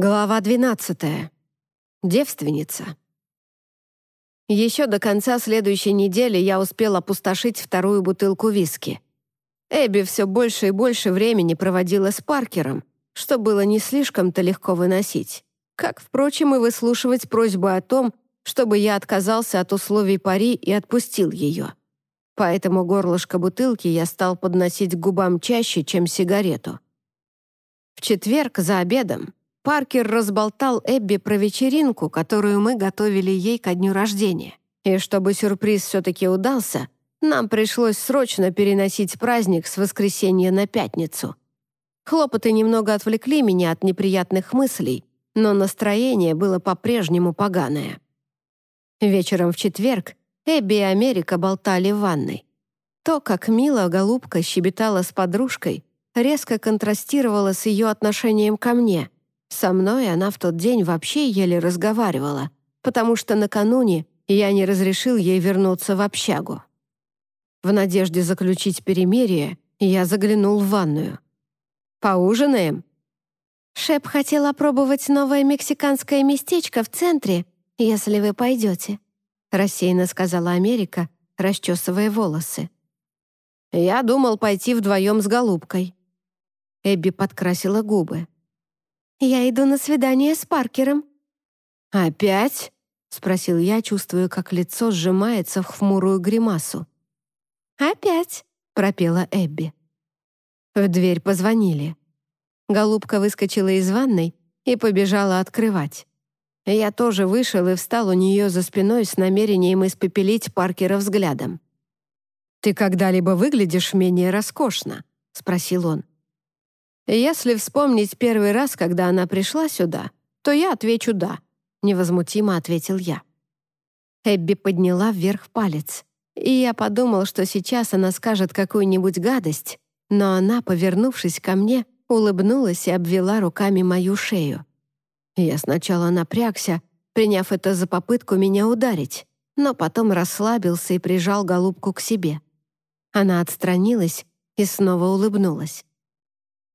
Глава 12. Девственница. Еще до конца следующей недели я успел опустошить вторую бутылку виски. Эбби все больше и больше времени проводила с Паркером, что было не слишком-то легко выносить. Как, впрочем, и выслушивать просьбу о том, чтобы я отказался от условий пари и отпустил ее. Поэтому горлышко бутылки я стал подносить к губам чаще, чем сигарету. В четверг за обедом Паркер разболтал Эбби про вечеринку, которую мы готовили ей ко дню рождения. И чтобы сюрприз все-таки удался, нам пришлось срочно переносить праздник с воскресенья на пятницу. Хлопоты немного отвлекли меня от неприятных мыслей, но настроение было по-прежнему поганое. Вечером в четверг Эбби и Америка болтали в ванной. То, как мило голубка щебетала с подружкой, резко контрастировало с ее отношением ко мне — со мной она в тот день вообще еле разговаривала, потому что накануне я не разрешил ей вернуться в общагу. В надежде заключить перемирие, я заглянул в ванную. «Поужинаем?» Шеп хотел опробовать новое мексиканское местечко в центре, если вы пойдете», — рассеянно сказала Америка, расчесывая волосы. «Я думал пойти вдвоем с голубкой». Эбби подкрасила губы. «Я иду на свидание с Паркером». «Опять?» — спросил я, чувствуя, как лицо сжимается в хмурую гримасу. «Опять?» — пропела Эбби. В дверь позвонили. Голубка выскочила из ванной и побежала открывать. Я тоже вышел и встал у нее за спиной с намерением испепелить Паркера взглядом. «Ты когда-либо выглядишь менее роскошно?» — спросил он. Если вспомнить первый раз, когда она пришла сюда, то я отвечу «да», — невозмутимо ответил я. Эбби подняла вверх палец, и я подумал, что сейчас она скажет какую-нибудь гадость, но она, повернувшись ко мне, улыбнулась и обвела руками мою шею. Я сначала напрягся, приняв это за попытку меня ударить, но потом расслабился и прижал голубку к себе. Она отстранилась и снова улыбнулась.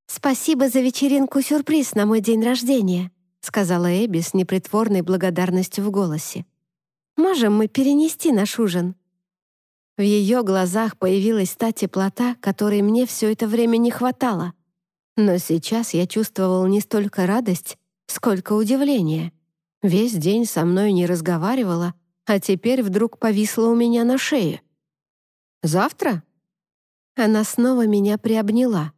«Спасибо за вечеринку-сюрприз на мой день рождения», сказала Эбби с непритворной благодарностью в голосе. «Можем мы перенести наш ужин?» В ее глазах появилась та теплота, которой мне все это время не хватало. Но сейчас я чувствовал не столько радость, сколько удивление. Весь день со мной не разговаривала, а теперь вдруг повисла у меня на шее. «Завтра?» Она снова меня приобняла.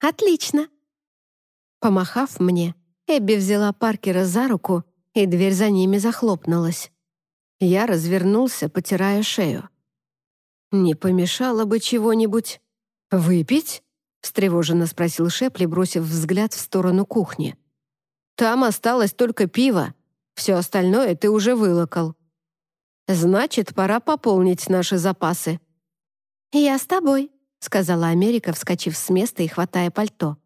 «Отлично!» Помахав мне, Эбби взяла Паркера за руку, и дверь за ними захлопнулась. Я развернулся, потирая шею. «Не помешало бы чего-нибудь выпить?» — встревоженно спросил Шепли, бросив взгляд в сторону кухни. «Там осталось только пиво. Все остальное ты уже вылокал. Значит, пора пополнить наши запасы». «Я с тобой», — сказала Америка, вскочив с места и хватая пальто.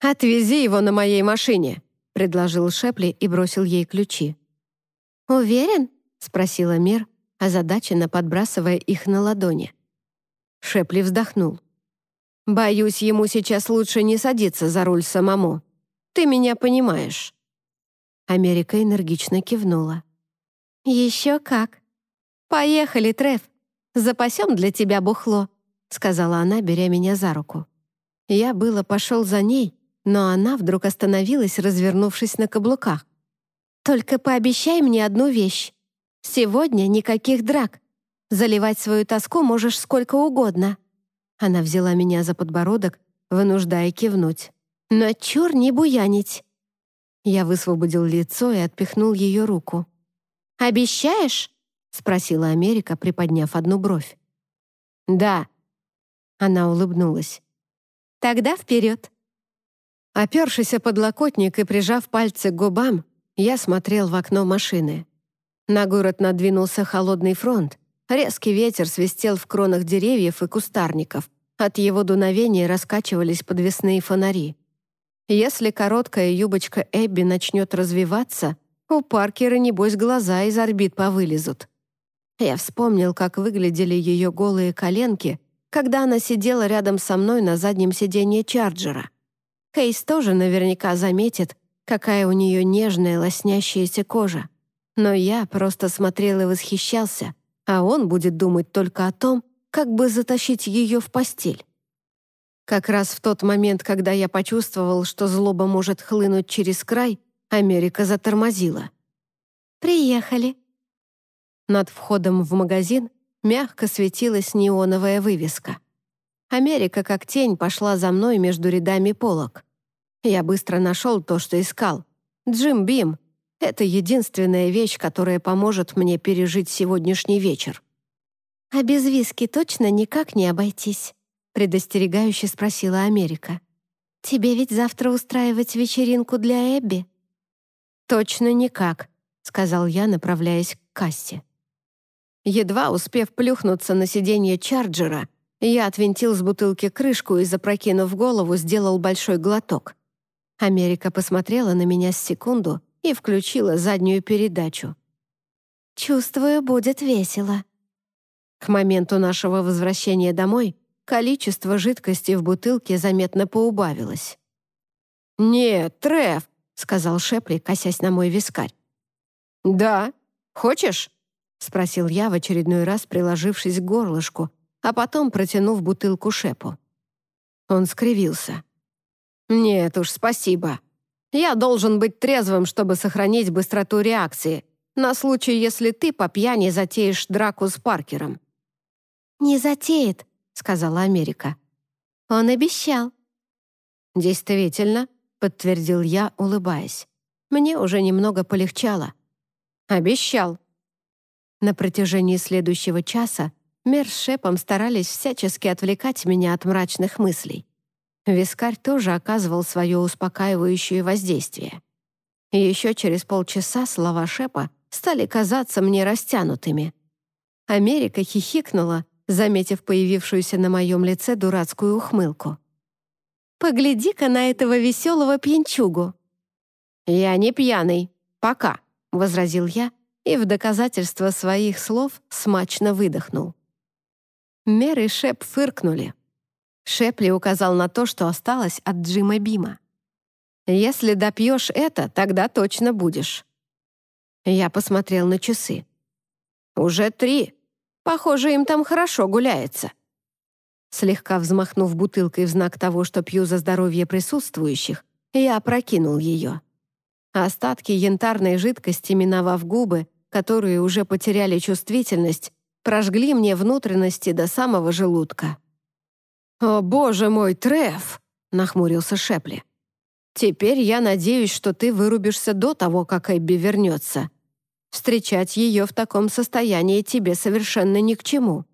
«Отвези его на моей машине», — предложил Шепли и бросил ей ключи. «Уверен?» — спросила Мер, озадаченно подбрасывая их на ладони. Шепли вздохнул. «Боюсь, ему сейчас лучше не садиться за руль самому. Ты меня понимаешь». Америка энергично кивнула. «Еще как. Поехали, Треф. Запасем для тебя бухло сказала она, беря меня за руку. Я было пошел за ней, но она вдруг остановилась, развернувшись на каблуках. «Только пообещай мне одну вещь. Сегодня никаких драк. Заливать свою тоску можешь сколько угодно». Она взяла меня за подбородок, вынуждая кивнуть. «Но чур не буянить». Я высвободил лицо и отпихнул ее руку. «Обещаешь?» — спросила Америка, приподняв одну бровь. «Да», она улыбнулась. «Тогда вперед!» Опершись о подлокотник и прижав пальцы к губам, я смотрел в окно машины. На город надвинулся холодный фронт, резкий ветер свистел в кронах деревьев и кустарников, от его дуновения раскачивались подвесные фонари. Если короткая юбочка Эбби начнет развиваться, у Паркера, небось, глаза из орбит повылезут. Я вспомнил, как выглядели ее голые коленки когда она сидела рядом со мной на заднем сиденье Чарджера. Кейс тоже наверняка заметит, какая у нее нежная лоснящаяся кожа. Но я просто смотрел и восхищался, а он будет думать только о том, как бы затащить ее в постель. Как раз в тот момент, когда я почувствовал, что злоба может хлынуть через край, Америка затормозила. «Приехали». Над входом в магазин мягко светилась неоновая вывеска. Америка как тень пошла за мной между рядами полок. Я быстро нашел то, что искал. Джим Бим — это единственная вещь, которая поможет мне пережить сегодняшний вечер. «А без виски точно никак не обойтись?» — предостерегающе спросила Америка. «Тебе ведь завтра устраивать вечеринку для Эбби?» «Точно никак», — сказал я, направляясь к кассе. Едва успев плюхнуться на сиденье Чарджера, я отвинтил с бутылки крышку и, запрокинув голову, сделал большой глоток. Америка посмотрела на меня с секунду и включила заднюю передачу. «Чувствую, будет весело». К моменту нашего возвращения домой количество жидкости в бутылке заметно поубавилось. «Нет, Треф», — сказал Шепли, косясь на мой вискарь. «Да. Хочешь?» — спросил я в очередной раз, приложившись к горлышку, а потом протянув бутылку Шепу. Он скривился. «Нет уж, спасибо. Я должен быть трезвым, чтобы сохранить быстроту реакции, на случай, если ты по пьяни затеешь драку с Паркером». «Не затеет», — сказала Америка. «Он обещал». «Действительно», — подтвердил я, улыбаясь. Мне уже немного полегчало. «Обещал». На протяжении следующего часа Мер с Шепом старались всячески отвлекать меня от мрачных мыслей. Вискарь тоже оказывал свое успокаивающее воздействие. Еще через полчаса слова Шепа стали казаться мне растянутыми. Америка хихикнула, заметив появившуюся на моем лице дурацкую ухмылку. «Погляди-ка на этого веселого пьянчугу!» «Я не пьяный. Пока», — возразил я и в доказательство своих слов смачно выдохнул. Мер и Шеп фыркнули. Шепли указал на то, что осталось от Джима Бима. «Если допьешь это, тогда точно будешь». Я посмотрел на часы. «Уже три. Похоже, им там хорошо гуляется». Слегка взмахнув бутылкой в знак того, что пью за здоровье присутствующих, я опрокинул ее. Остатки янтарной жидкости, миновав губы, которые уже потеряли чувствительность, прожгли мне внутренности до самого желудка. «О, боже мой, Треф!» — нахмурился Шепли. «Теперь я надеюсь, что ты вырубишься до того, как Эбби вернется. Встречать ее в таком состоянии тебе совершенно ни к чему».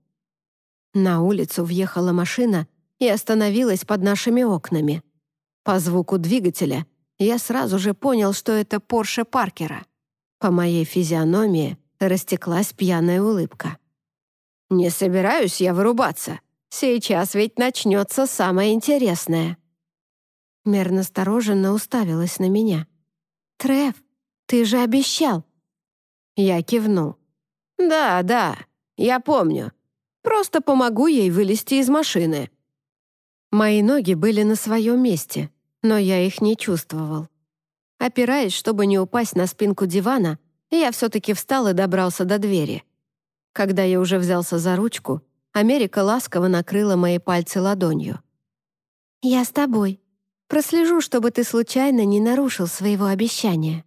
На улицу въехала машина и остановилась под нашими окнами. По звуку двигателя я сразу же понял, что это Порше Паркера. По моей физиономии растеклась пьяная улыбка. «Не собираюсь я вырубаться. Сейчас ведь начнется самое интересное». Мер настороженно уставилась на меня. «Треф, ты же обещал!» Я кивнул. «Да, да, я помню. Просто помогу ей вылезти из машины». Мои ноги были на своем месте, но я их не чувствовал. Опираясь, чтобы не упасть на спинку дивана, я все-таки встал и добрался до двери. Когда я уже взялся за ручку, Америка ласково накрыла мои пальцы ладонью. «Я с тобой. Прослежу, чтобы ты случайно не нарушил своего обещания».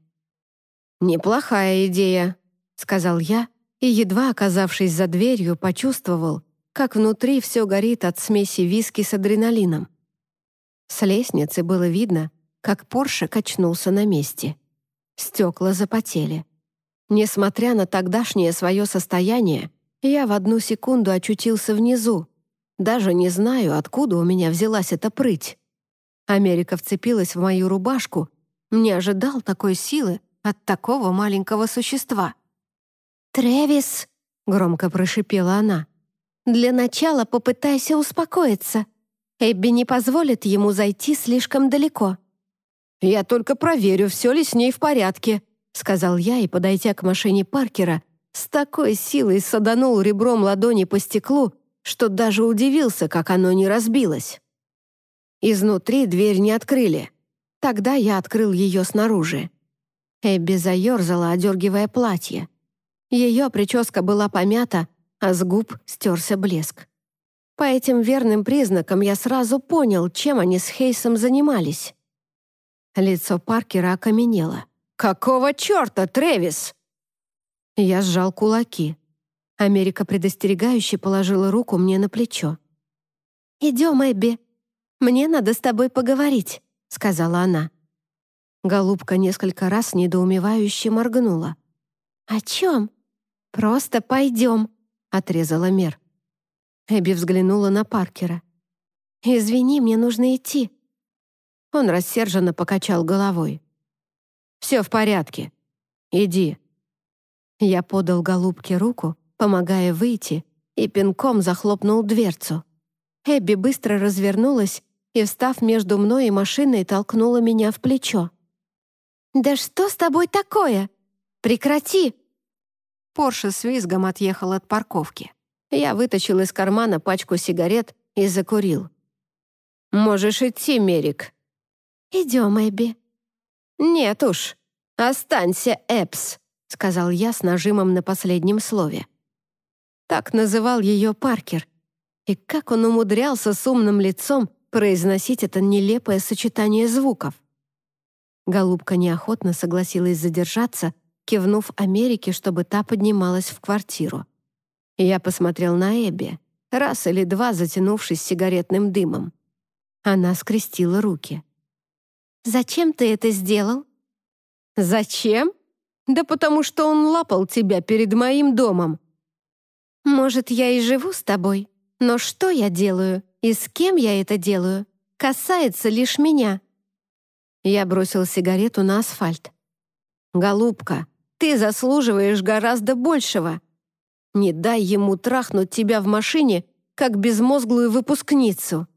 «Неплохая идея», сказал я, и, едва оказавшись за дверью, почувствовал, как внутри все горит от смеси виски с адреналином. С лестницы было видно, как Порше качнулся на месте. Стекла запотели. Несмотря на тогдашнее свое состояние, я в одну секунду очутился внизу. Даже не знаю, откуда у меня взялась эта прыть. Америка вцепилась в мою рубашку. Не ожидал такой силы от такого маленького существа. «Трэвис!» — громко прошипела она. «Для начала попытайся успокоиться. Эбби не позволит ему зайти слишком далеко». «Я только проверю, все ли с ней в порядке», — сказал я и, подойдя к машине Паркера, с такой силой саданул ребром ладони по стеклу, что даже удивился, как оно не разбилось. Изнутри дверь не открыли. Тогда я открыл ее снаружи. Эбби заерзала, одергивая платье. Ее прическа была помята, а с губ стерся блеск. По этим верным признакам я сразу понял, чем они с Хейсом занимались. Лицо Паркера окаменело. «Какого черта, Трэвис?» Я сжал кулаки. Америка предостерегающе положила руку мне на плечо. «Идем, Эбби. Мне надо с тобой поговорить», — сказала она. Голубка несколько раз недоумевающе моргнула. «О чем?» «Просто пойдем», — отрезала Мер. Эбби взглянула на Паркера. «Извини, мне нужно идти». Он рассерженно покачал головой. «Все в порядке. Иди». Я подал голубке руку, помогая выйти, и пинком захлопнул дверцу. Эбби быстро развернулась и, встав между мной и машиной, толкнула меня в плечо. «Да что с тобой такое? Прекрати!» Порше с визгом отъехал от парковки. Я вытащил из кармана пачку сигарет и закурил. «Можешь идти, Мерик». «Идем, Эбби». «Нет уж, останься, Эпс», — сказал я с нажимом на последнем слове. Так называл ее Паркер. И как он умудрялся с умным лицом произносить это нелепое сочетание звуков. Голубка неохотно согласилась задержаться, кивнув Америке, чтобы та поднималась в квартиру. Я посмотрел на Эбби, раз или два затянувшись сигаретным дымом. Она скрестила руки. «Зачем ты это сделал?» «Зачем? Да потому что он лапал тебя перед моим домом». «Может, я и живу с тобой, но что я делаю и с кем я это делаю, касается лишь меня». Я бросил сигарету на асфальт. «Голубка, ты заслуживаешь гораздо большего. Не дай ему трахнуть тебя в машине, как безмозглую выпускницу».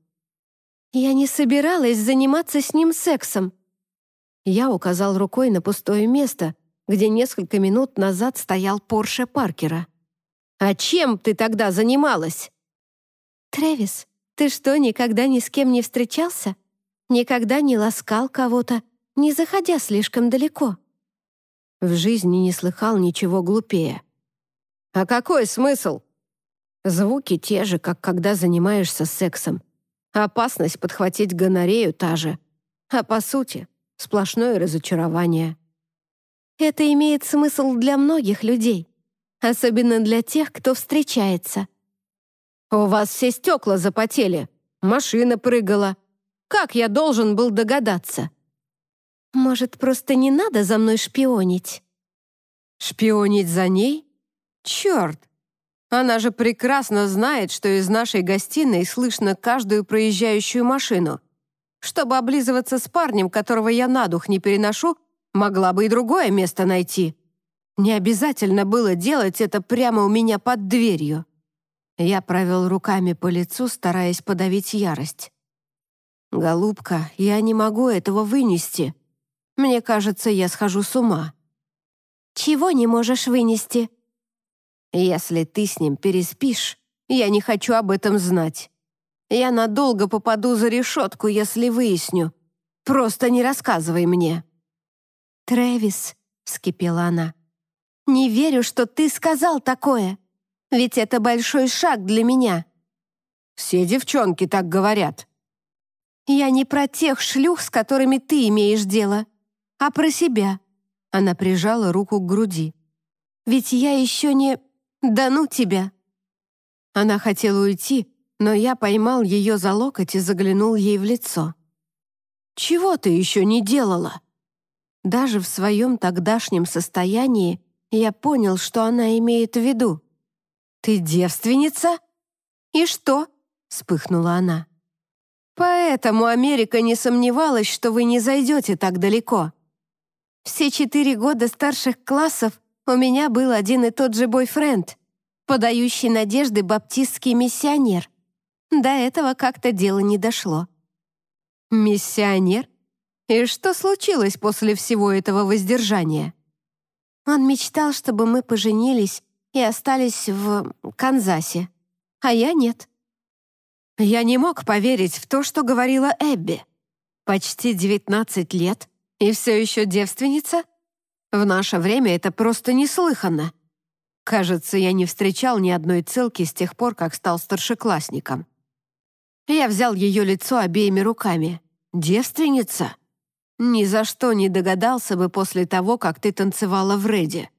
«Я не собиралась заниматься с ним сексом». Я указал рукой на пустое место, где несколько минут назад стоял Порше Паркера. «А чем ты тогда занималась?» «Трэвис, ты что, никогда ни с кем не встречался? Никогда не ласкал кого-то, не заходя слишком далеко?» В жизни не слыхал ничего глупее. А какой смысл? Звуки те же, как когда занимаешься сексом. Опасность подхватить гонорею та же. А по сути, сплошное разочарование. Это имеет смысл для многих людей, особенно для тех, кто встречается. У вас все стекла запотели, машина прыгала. Как я должен был догадаться? Может, просто не надо за мной шпионить? Шпионить за ней? Черт! Она же прекрасно знает, что из нашей гостиной слышно каждую проезжающую машину. Чтобы облизываться с парнем, которого я на дух не переношу, могла бы и другое место найти. Не обязательно было делать это прямо у меня под дверью. Я провел руками по лицу, стараясь подавить ярость. «Голубка, я не могу этого вынести. Мне кажется, я схожу с ума». «Чего не можешь вынести?» Если ты с ним переспишь, я не хочу об этом знать. Я надолго попаду за решетку, если выясню. Просто не рассказывай мне». «Трэвис», — вскипела она, — «не верю, что ты сказал такое. Ведь это большой шаг для меня». «Все девчонки так говорят». «Я не про тех шлюх, с которыми ты имеешь дело, а про себя». Она прижала руку к груди. «Ведь я еще не...» «Да ну тебя!» Она хотела уйти, но я поймал ее за локоть и заглянул ей в лицо. «Чего ты еще не делала?» Даже в своем тогдашнем состоянии я понял, что она имеет в виду. «Ты девственница?» «И что?» — вспыхнула она. «Поэтому Америка не сомневалась, что вы не зайдете так далеко. Все четыре года старших классов у меня был один и тот же бойфренд, подающий надежды баптистский миссионер. До этого как-то дело не дошло. Миссионер? И что случилось после всего этого воздержания? Он мечтал, чтобы мы поженились и остались в Канзасе, а я нет. Я не мог поверить в то, что говорила Эбби. Почти 19 лет и все еще девственница? В наше время это просто неслыханно. Кажется, я не встречал ни одной целки с тех пор, как стал старшеклассником. Я взял ее лицо обеими руками. «Девственница?» Ни за что не догадался бы после того, как ты танцевала в Реде.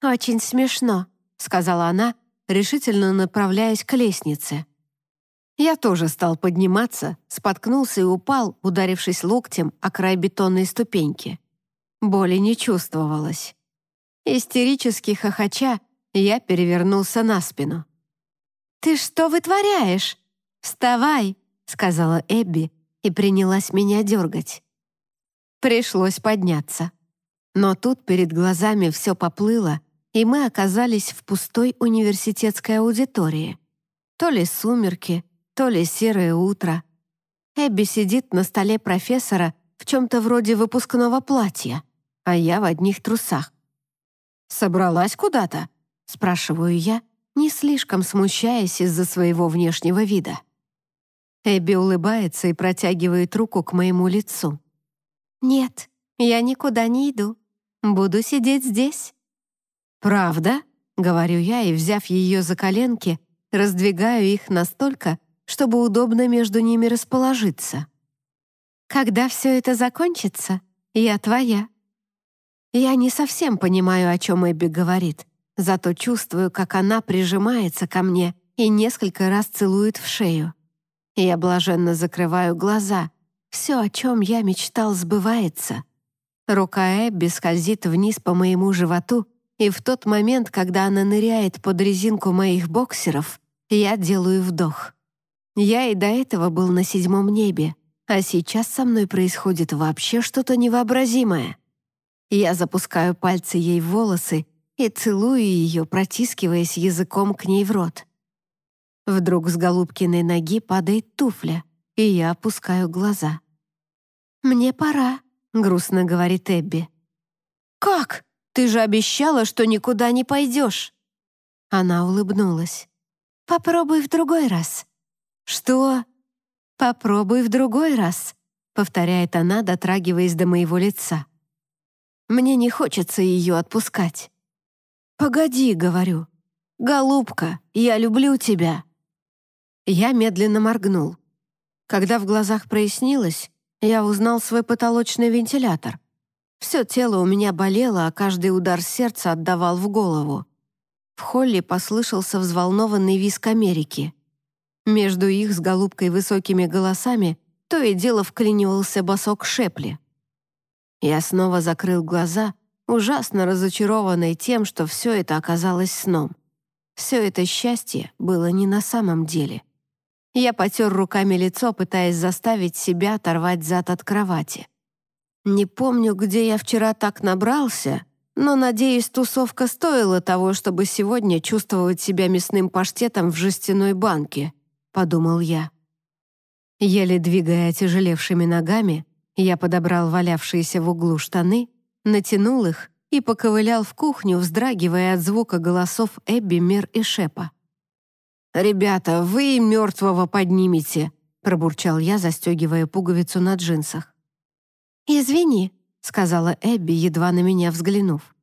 «Очень смешно», — сказала она, решительно направляясь к лестнице. Я тоже стал подниматься, споткнулся и упал, ударившись локтем о край бетонной ступеньки. Боли не чувствовалось. Истерически хохоча, я перевернулся на спину. «Ты что вытворяешь? Вставай!» — сказала Эбби и принялась меня дергать. Пришлось подняться. Но тут перед глазами все поплыло, и мы оказались в пустой университетской аудитории. То ли сумерки, то ли серое утро. Эбби сидит на столе профессора в чем-то вроде выпускного платья, а я в одних трусах. «Собралась куда-то?» — спрашиваю я, не слишком смущаясь из-за своего внешнего вида. Эбби улыбается и протягивает руку к моему лицу. «Нет, я никуда не иду. Буду сидеть здесь». «Правда?» — говорю я, и, взяв ее за коленки, раздвигаю их настолько, чтобы удобно между ними расположиться. «Когда все это закончится, я твоя». Я не совсем понимаю, о чем Эбби говорит, зато чувствую, как она прижимается ко мне и несколько раз целует в шею. Я блаженно закрываю глаза, все, о чем я мечтал, сбывается. Рука Эбби скользит вниз по моему животу, и в тот момент, когда она ныряет под резинку моих боксеров, я делаю вдох. Я и до этого был на седьмом небе, а сейчас со мной происходит вообще что-то невообразимое. Я запускаю пальцы ей в волосы и целую ее, протискиваясь языком к ней в рот. Вдруг с Голубкиной ноги падает туфля, и я опускаю глаза. «Мне пора», — грустно говорит Эбби. «Как? Ты же обещала, что никуда не пойдешь». Она улыбнулась. «Попробуй в другой раз». «Что?» «Попробуй в другой раз», — повторяет она, дотрагиваясь до моего лица. Мне не хочется ее отпускать. «Погоди», — говорю. «Голубка, я люблю тебя». Я медленно моргнул. Когда в глазах прояснилось, я узнал свой потолочный вентилятор. Все тело у меня болело, а каждый удар сердца отдавал в голову. В холле послышался взволнованный визг Америки. Между их с голубкой высокими голосами то и дело вклинивался босок Шепли. Я снова закрыл глаза, ужасно разочарованный тем, что все это оказалось сном. Все это счастье было не на самом деле. Я потер руками лицо, пытаясь заставить себя оторвать зад от кровати. Не помню, где я вчера так набрался, но, надеюсь, тусовка стоила того, чтобы сегодня чувствовать себя мясным паштетом в жестяной банке, подумал я. Еле двигая отяжелевшими ногами, я подобрал валявшиеся в углу штаны, натянул их и поковылял в кухню, вздрагивая от звука голосов Эбби, Мер и Шепа. «Ребята, вы мертвого поднимете», — пробурчал я, застегивая пуговицу на джинсах. «Извини», — сказала Эбби, едва на меня взглянув.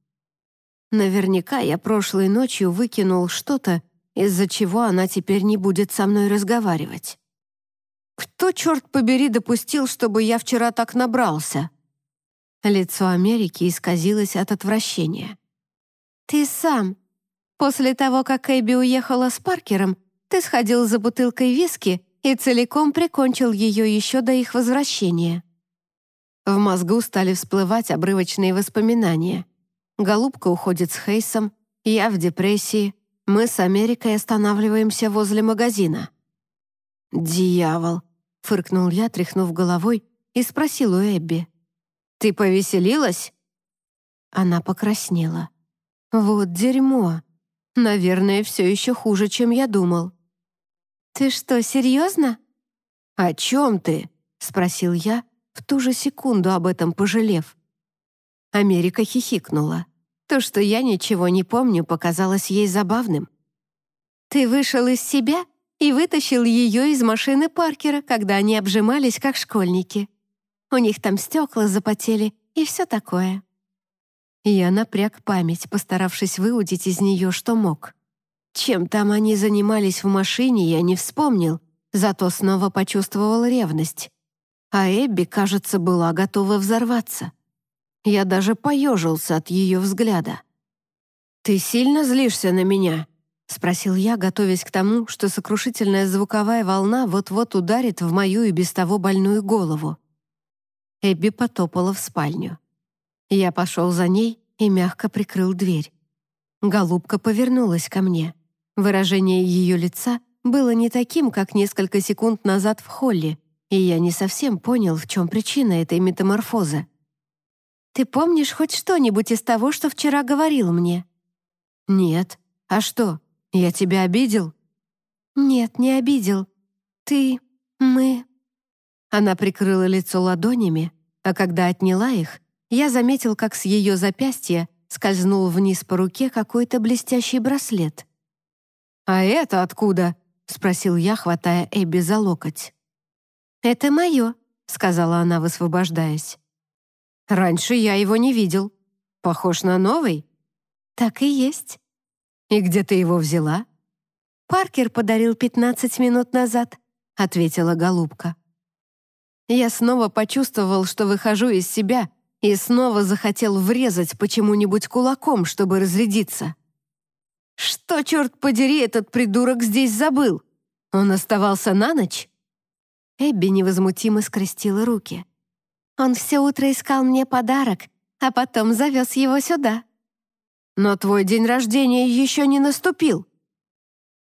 Наверняка я прошлой ночью выкинул что-то, из-за чего она теперь не будет со мной разговаривать. Кто, черт побери, допустил, чтобы я вчера так набрался? Лицо Америки исказилось от отвращения. «Ты сам. После того, как Эбби уехала с Паркером, ты сходил за бутылкой виски и целиком прикончил ее еще до их возвращения». В мозгу стали всплывать обрывочные воспоминания. Голубка уходит с Хейсом, я в депрессии, мы с Америкой останавливаемся возле магазина. «Дьявол!» — фыркнул я, тряхнув головой, и спросил у Эбби. «Ты повеселилась?» Она покраснела. «Вот дерьмо. Наверное, все еще хуже, чем я думал». «Ты что, серьезно?» «О чем ты?» — спросил я, в ту же секунду об этом пожалев. Америка хихикнула. То, что я ничего не помню, показалось ей забавным. «Ты вышел из себя и вытащил ее из машины Паркера, когда они обжимались как школьники. У них там стекла запотели и все такое». Я напряг память, постаравшись выудить из нее, что мог. Чем там они занимались в машине, я не вспомнил, зато снова почувствовал ревность. А Эбби, кажется, была готова взорваться. Я даже поежился от ее взгляда. «Ты сильно злишься на меня?» — спросил я, готовясь к тому, что сокрушительная звуковая волна вот-вот ударит в мою и без того больную голову. Эбби потопала в спальню. Я пошел за ней и мягко прикрыл дверь. Голубка повернулась ко мне. Выражение ее лица было не таким, как несколько секунд назад в холле, и я не совсем понял, в чем причина этой метаморфозы. «Ты помнишь хоть что-нибудь из того, что вчера говорил мне?» «Нет. А что, я тебя обидел?» «Нет, не обидел. Ты... мы...» Она прикрыла лицо ладонями, а когда отняла их, я заметил, как с ее запястья скользнул вниз по руке какой-то блестящий браслет. «А это откуда?» — спросил я, хватая Эбби за локоть. «Это мое», — сказала она, высвобождаясь. «Раньше я его не видел. Похож на новый?» «Так и есть». «И где ты его взяла?» «Паркер подарил 15 минут назад», — ответила голубка. Я снова почувствовал, что выхожу из себя — и снова захотел врезать почему-нибудь кулаком, чтобы разрядиться. Что, черт подери, этот придурок здесь забыл? Он оставался на ночь? Эбби невозмутимо скрестила руки. Он все утро искал мне подарок, а потом завез его сюда. Но твой день рождения еще не наступил.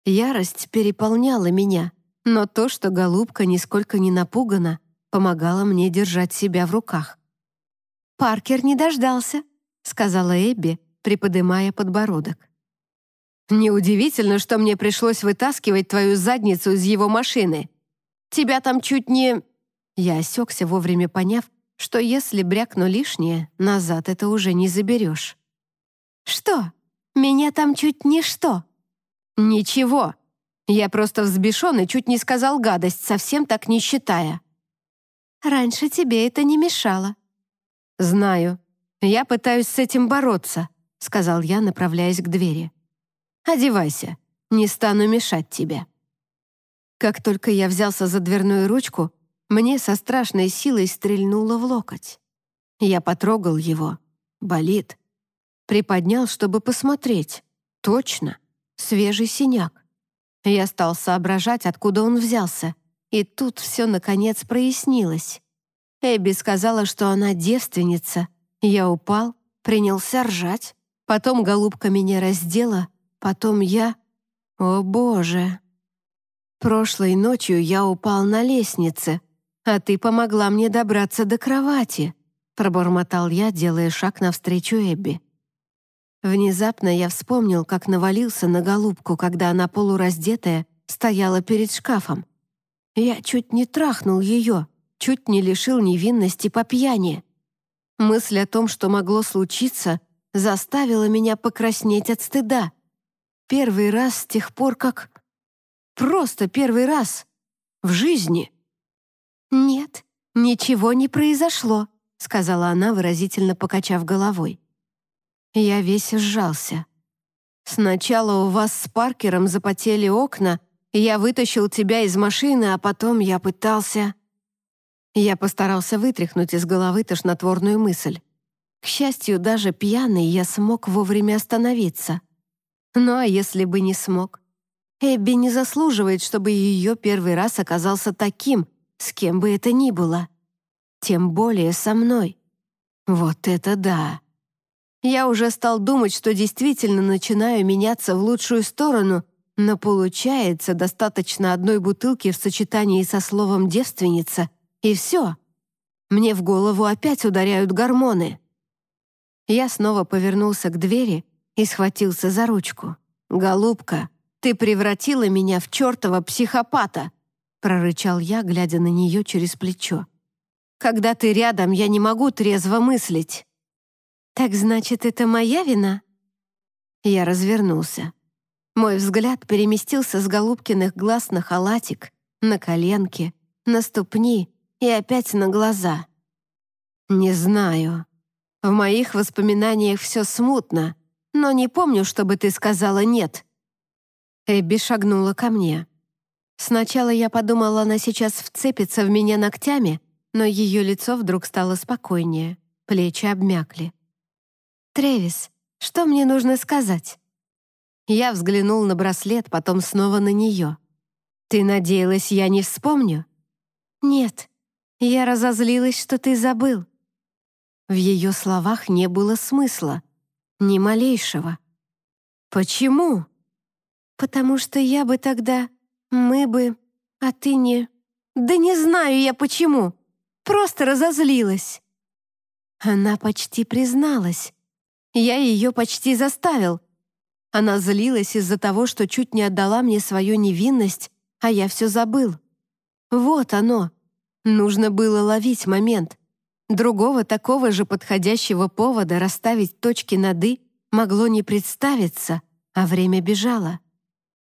Ярость переполняла меня, но то, что голубка нисколько не напугана, помогало мне держать себя в руках. «Паркер не дождался», — сказала Эбби, приподымая подбородок. «Неудивительно, что мне пришлось вытаскивать твою задницу из его машины. Тебя там чуть не...» Я осекся, вовремя поняв, что если брякну лишнее, назад это уже не заберешь. «Что? Меня там чуть не что?» «Ничего. Я просто взбешен и чуть не сказал гадость, совсем так не считая». «Раньше тебе это не мешало», «Знаю. Я пытаюсь с этим бороться», — сказал я, направляясь к двери. «Одевайся. Не стану мешать тебе». Как только я взялся за дверную ручку, мне со страшной силой стрельнуло в локоть. Я потрогал его. Болит. Приподнял, чтобы посмотреть. Точно. Свежий синяк. Я стал соображать, откуда он взялся. И тут все, наконец, прояснилось. Эбби сказала, что она девственница. Я упал, принялся ржать. Потом голубка меня раздела, потом я... О, Боже! Прошлой ночью я упал на лестнице, а ты помогла мне добраться до кровати, пробормотал я, делая шаг навстречу Эбби. Внезапно я вспомнил, как навалился на голубку, когда она полураздетая стояла перед шкафом. Я чуть не трахнул ее чуть не лишил невинности по пьяни. Мысль о том, что могло случиться, заставила меня покраснеть от стыда. Первый раз с тех пор, как... Просто первый раз. В жизни. «Нет, ничего не произошло», — сказала она, выразительно покачав головой. Я весь сжался. «Сначала у вас с Паркером запотели окна, я вытащил тебя из машины, а потом я пытался...» Я постарался вытряхнуть из головы тошнотворную мысль. К счастью, даже пьяный я смог вовремя остановиться. Ну а если бы не смог? Эбби не заслуживает, чтобы ее первый раз оказался таким, с кем бы это ни было. Тем более со мной. Вот это да! Я уже стал думать, что действительно начинаю меняться в лучшую сторону, но получается достаточно одной бутылки в сочетании со словом «девственница», и все. Мне в голову опять ударяют гормоны. Я снова повернулся к двери и схватился за ручку. «Голубка, ты превратила меня в чертова психопата!» прорычал я, глядя на нее через плечо. «Когда ты рядом, я не могу трезво мыслить». «Так значит, это моя вина?» Я развернулся. Мой взгляд переместился с Голубкиных глаз на халатик, на коленки, на ступни и опять на глаза. «Не знаю. В моих воспоминаниях все смутно, но не помню, чтобы ты сказала «нет». Эбби шагнула ко мне. Сначала я подумала, она сейчас вцепится в меня ногтями, но ее лицо вдруг стало спокойнее, плечи обмякли. «Трэвис, что мне нужно сказать?» Я взглянул на браслет, потом снова на нее. «Ты надеялась, я не вспомню?» «Нет, я разозлилась, что ты забыл». В ее словах не было смысла, ни малейшего. «Почему?» «Потому что я бы тогда... Мы бы... А ты не... Да не знаю я почему. Просто разозлилась». Она почти призналась. Я ее почти заставил. Она злилась из-за того, что чуть не отдала мне свою невинность, а я все забыл. Вот оно. Нужно было ловить момент. Другого такого же подходящего повода расставить точки над «и» могло не представиться, а время бежало.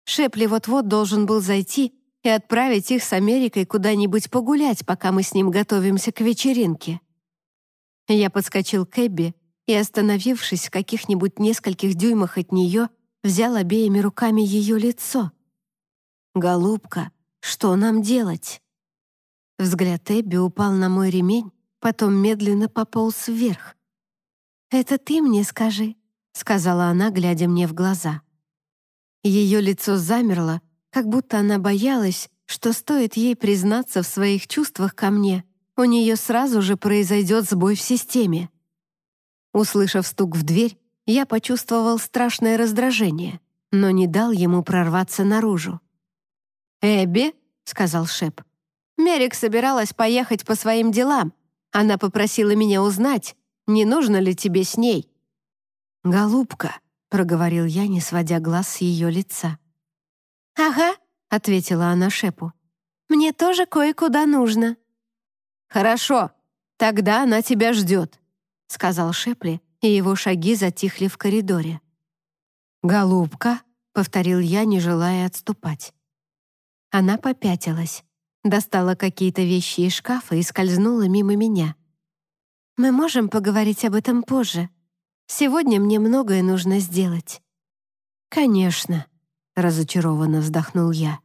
Шепли вот-вот должен был зайти и отправить их с Америкой куда-нибудь погулять, пока мы с ним готовимся к вечеринке. Я подскочил к Эбби и, остановившись в каких-нибудь нескольких дюймах от нее, взял обеими руками ее лицо. «Голубка, что нам делать?» Взгляд Эбби упал на мой ремень, потом медленно пополз вверх. «Это ты мне скажи», — сказала она, глядя мне в глаза. Ее лицо замерло, как будто она боялась, что стоит ей признаться в своих чувствах ко мне, у нее сразу же произойдет сбой в системе. Услышав стук в дверь, я почувствовал страшное раздражение, но не дал ему прорваться наружу. «Эбби», — сказал Шеп, — «Мерик собиралась поехать по своим делам. Она попросила меня узнать, не нужно ли тебе с ней». «Голубка», проговорил я, не сводя глаз с ее лица. «Ага», — ответила она Шепу. «Мне тоже кое-куда нужно». «Хорошо, тогда она тебя ждет», — сказал Шепли, и его шаги затихли в коридоре. «Голубка», — повторил я, не желая отступать. Она попятилась, достала какие-то вещи из шкафа и скользнула мимо меня. «Мы можем поговорить об этом позже?» Сегодня мне многое нужно сделать». «Конечно», — разочарованно вздохнул я.